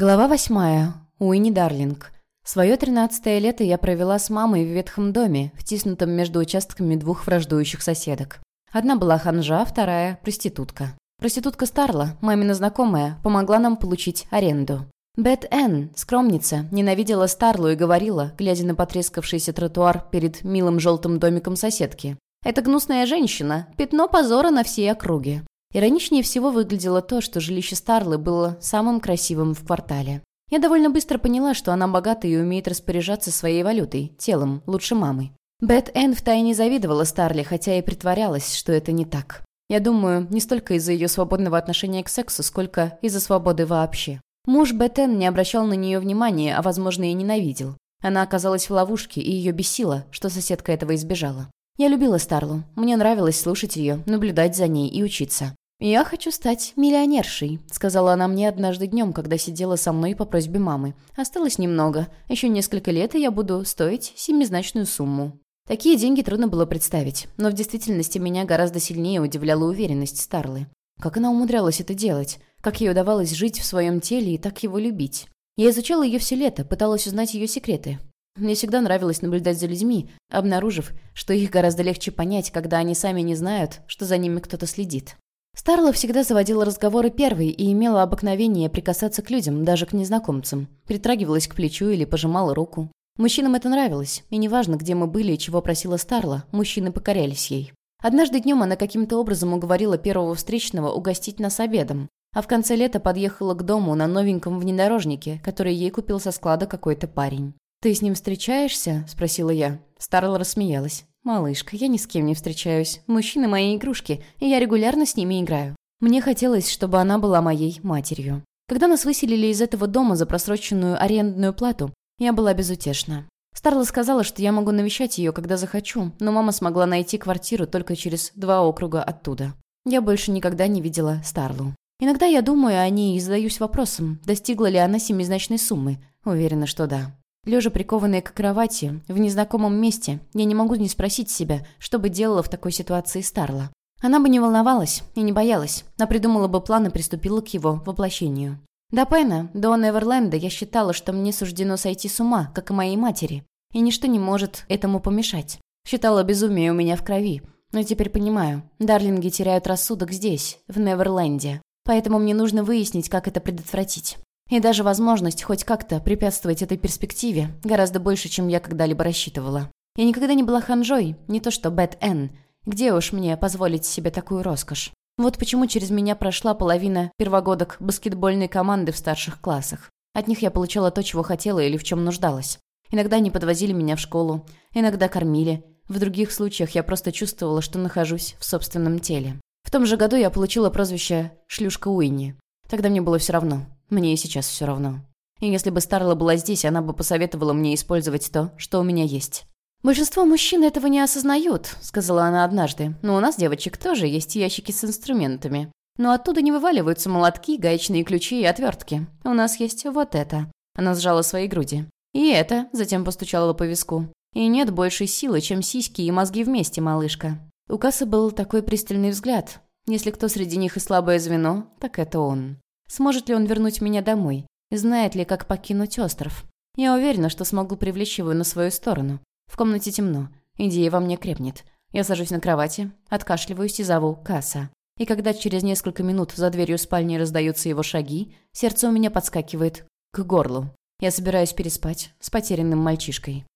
Глава восьмая. Уинни Дарлинг. Свое тринадцатое лето я провела с мамой в ветхом доме, втиснутом между участками двух враждующих соседок. Одна была ханжа, вторая – проститутка. Проститутка Старла, мамина знакомая, помогла нам получить аренду. Бет Энн, скромница, ненавидела Старлу и говорила, глядя на потрескавшийся тротуар перед милым желтым домиком соседки. «Это гнусная женщина, пятно позора на всей округе». Ироничнее всего выглядело то, что жилище Старлы было самым красивым в квартале. Я довольно быстро поняла, что она богата и умеет распоряжаться своей валютой, телом, лучше мамы. Бет Энн втайне завидовала Старле, хотя и притворялась, что это не так. Я думаю, не столько из-за ее свободного отношения к сексу, сколько из-за свободы вообще. Муж Бет Энн не обращал на нее внимания, а, возможно, и ненавидел. Она оказалась в ловушке, и ее бесило, что соседка этого избежала. Я любила Старлу. Мне нравилось слушать ее, наблюдать за ней и учиться. «Я хочу стать миллионершей», — сказала она мне однажды днем, когда сидела со мной по просьбе мамы. «Осталось немного. Еще несколько лет, и я буду стоить семизначную сумму». Такие деньги трудно было представить, но в действительности меня гораздо сильнее удивляла уверенность Старлы. Как она умудрялась это делать? Как ей удавалось жить в своем теле и так его любить? Я изучала ее все лето, пыталась узнать ее секреты. Мне всегда нравилось наблюдать за людьми, обнаружив, что их гораздо легче понять, когда они сами не знают, что за ними кто-то следит. Старла всегда заводила разговоры первой и имела обыкновение прикасаться к людям, даже к незнакомцам. Притрагивалась к плечу или пожимала руку. Мужчинам это нравилось, и неважно, где мы были и чего просила Старла, мужчины покорялись ей. Однажды днем она каким-то образом уговорила первого встречного угостить нас обедом, а в конце лета подъехала к дому на новеньком внедорожнике, который ей купил со склада какой-то парень. «Ты с ним встречаешься?» – спросила я. Старла рассмеялась. «Малышка, я ни с кем не встречаюсь. Мужчины – мои игрушки, и я регулярно с ними играю. Мне хотелось, чтобы она была моей матерью. Когда нас выселили из этого дома за просроченную арендную плату, я была безутешна. Старла сказала, что я могу навещать ее, когда захочу, но мама смогла найти квартиру только через два округа оттуда. Я больше никогда не видела Старлу. Иногда я думаю о ней и задаюсь вопросом, достигла ли она семизначной суммы. Уверена, что да. Лежа прикованная к кровати, в незнакомом месте, я не могу не спросить себя, что бы делала в такой ситуации Старла. Она бы не волновалась и не боялась, а придумала бы план и приступила к его воплощению. До Пэна, до Неверленда я считала, что мне суждено сойти с ума, как и моей матери, и ничто не может этому помешать. Считала безумие у меня в крови, но теперь понимаю, дарлинги теряют рассудок здесь, в Неверленде, поэтому мне нужно выяснить, как это предотвратить. И даже возможность хоть как-то препятствовать этой перспективе гораздо больше, чем я когда-либо рассчитывала. Я никогда не была ханжой, не то что Бет Энн. Где уж мне позволить себе такую роскошь? Вот почему через меня прошла половина первогодок баскетбольной команды в старших классах. От них я получала то, чего хотела или в чем нуждалась. Иногда они подвозили меня в школу, иногда кормили. В других случаях я просто чувствовала, что нахожусь в собственном теле. В том же году я получила прозвище «Шлюшка Уинни». Тогда мне было все равно. Мне и сейчас все равно. И если бы Старла была здесь, она бы посоветовала мне использовать то, что у меня есть. «Большинство мужчин этого не осознают», — сказала она однажды. «Но у нас, девочек, тоже есть ящики с инструментами. Но оттуда не вываливаются молотки, гаечные ключи и отвертки. У нас есть вот это». Она сжала свои груди. «И это», — затем постучала по виску. «И нет большей силы, чем сиськи и мозги вместе, малышка». У Кассы был такой пристальный взгляд. Если кто среди них и слабое звено, так это он. Сможет ли он вернуть меня домой? Знает ли, как покинуть остров? Я уверена, что смогу привлечь его на свою сторону. В комнате темно. Идея во мне крепнет. Я сажусь на кровати, откашливаюсь и зову «Касса». И когда через несколько минут за дверью спальни раздаются его шаги, сердце у меня подскакивает к горлу. Я собираюсь переспать с потерянным мальчишкой.